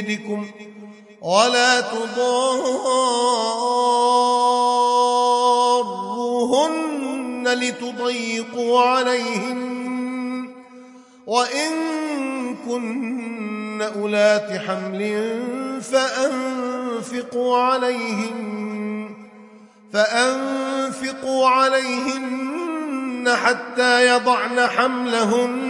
وجدكم ولا تضاروهن لتضيقوا عليهن وإن كن أولات حمل فأنفقوا عليهن فأنفقوا عليهن حتى يضعن حملهن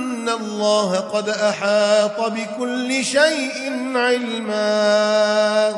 الله قد أحاط بكل شيء علما.